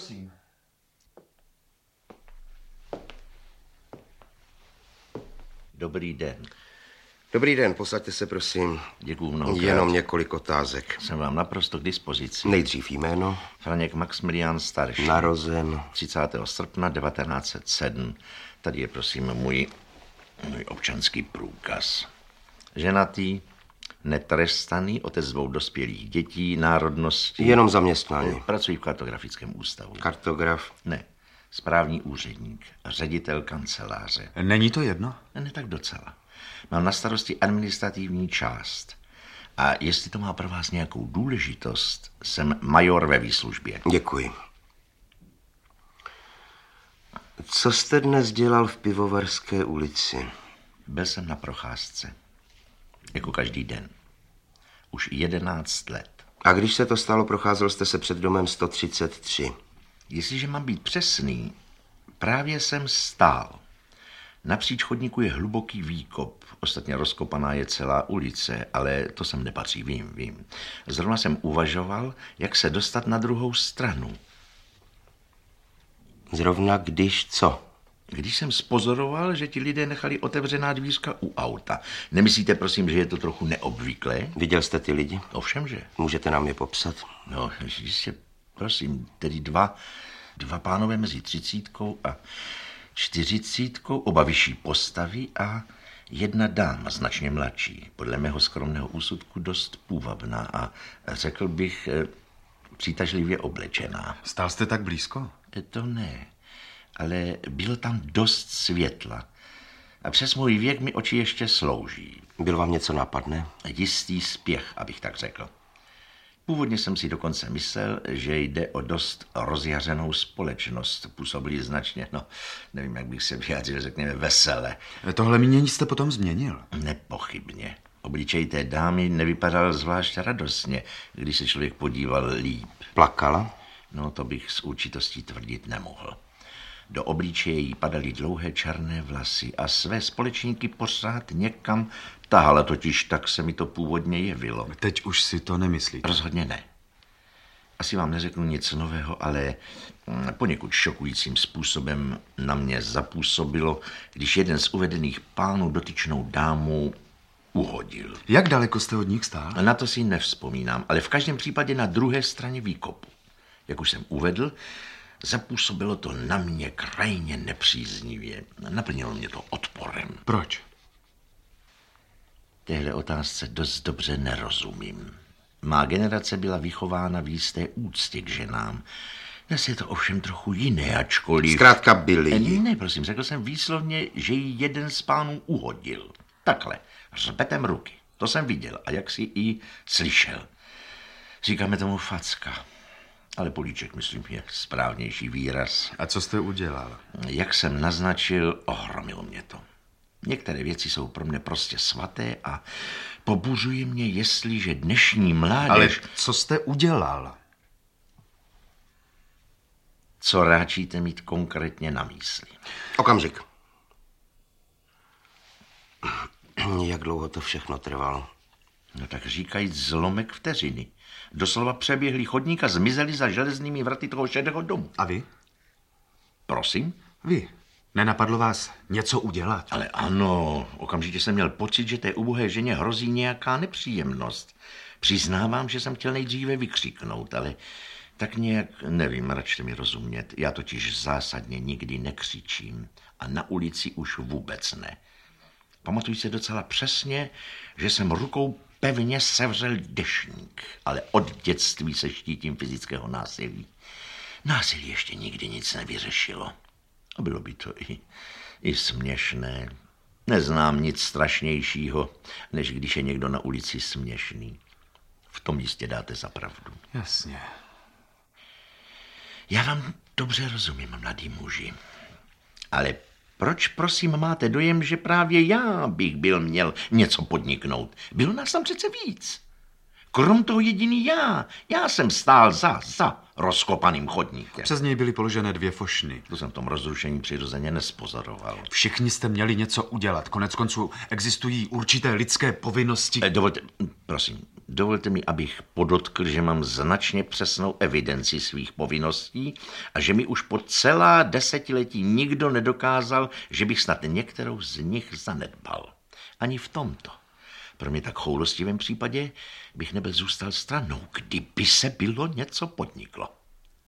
prosím. Dobrý den. Dobrý den, posaďte se, prosím. Děkuju mnohokrát. Jenom několik otázek. Jsem vám naprosto k dispozici. Nejdřív jméno, Franěk Maximilián starší. narozen, 30. srpna 1907. Tady je, prosím, můj, můj občanský průkaz. Ženatý, netrestaný, otec dvou dospělých dětí, národnosti. jenom zaměstnání. Pracuji v kartografickém ústavu. Kartograf, Ne, správní úředník, ředitel kanceláře. Není to jedno? Ne tak docela. Mám na starosti administrativní část. A jestli to má pro vás nějakou důležitost, jsem major ve výslužbě. děkuji. Co jste dnes dělal v Pivovarské ulici? Byl jsem na procházce. Jako každý den. Už jedenáct let. A když se to stalo, procházel jste se před domem 133. Jestliže mám být přesný, právě jsem stál. Napříč chodníku je hluboký výkop. Ostatně rozkopaná je celá ulice, ale to sem nepatří, vím, vím. Zrovna jsem uvažoval, jak se dostat na druhou stranu. Zrovna když co? Když jsem spozoroval, že ti lidé nechali otevřená dvířka u auta. Nemyslíte, prosím, že je to trochu neobvyklé? Viděl jste ty lidi? Ovšem, že. Můžete nám je popsat? No, jistě, prosím, tedy dva, dva pánové mezi třicítkou a čtyřicítkou, oba vyšší postavy a jedna dáma značně mladší, podle mého skromného úsudku dost půvabná a řekl bych eh, přitažlivě oblečená. Stál jste tak blízko? E, To ne, ale bylo tam dost světla. A přes můj věk mi oči ještě slouží. Bylo vám něco napadne? Jistý spěch, abych tak řekl. Původně jsem si dokonce myslel, že jde o dost rozjařenou společnost. Působili značně, no, nevím, jak bych se vyjádřil, řekněme vesele. Tohle mínění jste potom změnil. Nepochybně. Obličej té dámy nevypadal zvlášť radostně, když se člověk podíval líp. Plakala? No, to bych s určitostí tvrdit nemohl. Do obličeje jí padaly dlouhé černé vlasy a své společníky pořád někam tahala, totiž tak se mi to původně jevilo. Teď už si to nemyslíte. Rozhodně ne. Asi vám neřeknu nic nového, ale mm, poněkud šokujícím způsobem na mě zapůsobilo, když jeden z uvedených pánů dotyčnou dámu uhodil. Jak daleko jste od nich stál? Na to si nevzpomínám, ale v každém případě na druhé straně výkopu. Jak už jsem uvedl, zapůsobilo to na mě krajně nepříznivě. Naplnilo mě to odporem. Proč? Téhle otázce dost dobře nerozumím. Má generace byla vychována v jisté úctě k ženám. Dnes je to ovšem trochu jiné, ačkoliv... Zkrátka byli. Ne, ne, prosím, řekl jsem výslovně, že ji jeden z pánů uhodil. Takhle, řbetem ruky. To jsem viděl a jak si i slyšel. Říkáme tomu facka. Ale políček, myslím, je správnější výraz. A co jste udělal? Jak jsem naznačil, ohromilo mě to. Některé věci jsou pro mě prostě svaté a pobuřuje mě, jestliže dnešní mládež... Ale co jste udělal? Co ráčíte mít konkrétně na mysli? Okamžik. Jak dlouho to všechno trvalo? No tak říkajíc zlomek vteřiny. Doslova přeběhli chodník a zmizeli za železnými vraty toho šedého domu. A vy? Prosím? Vy. Nenapadlo vás něco udělat? Ale ano, okamžitě jsem měl pocit, že té ubohé ženě hrozí nějaká nepříjemnost. Přiznávám, že jsem chtěl nejdříve vykřiknout, ale tak nějak, nevím, račte mi rozumět. Já totiž zásadně nikdy nekřičím a na ulici už vůbec ne. Pamatuji se docela přesně, že jsem rukou pevně sevřel dešník, ale od dětství se štítím fyzického násilí. Násilí ještě nikdy nic nevyřešilo. A bylo by to i, i směšné. Neznám nic strašnějšího, než když je někdo na ulici směšný. V tom jistě dáte za pravdu. Jasně. Já vám dobře rozumím, mladý muži. Ale proč, prosím, máte dojem, že právě já bych byl měl něco podniknout? Bylo nás tam přece víc. Krom toho jediný já. Já jsem stál za, za rozkopaným chodníkem. Přes něj byly položené dvě fošny. To jsem v tom rozrušení přirozeně nespozoroval. Všichni jste měli něco udělat. Konec konců existují určité lidské povinnosti. Eh, Dovolte, prosím, dovolte mi, abych podotkl, že mám značně přesnou evidenci svých povinností a že mi už po celá desetiletí nikdo nedokázal, že bych snad některou z nich zanedbal. Ani v tomto. Pro mě tak choulostivém případě bych nebyl zůstal stranou, kdyby se bylo něco podniklo.